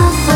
朝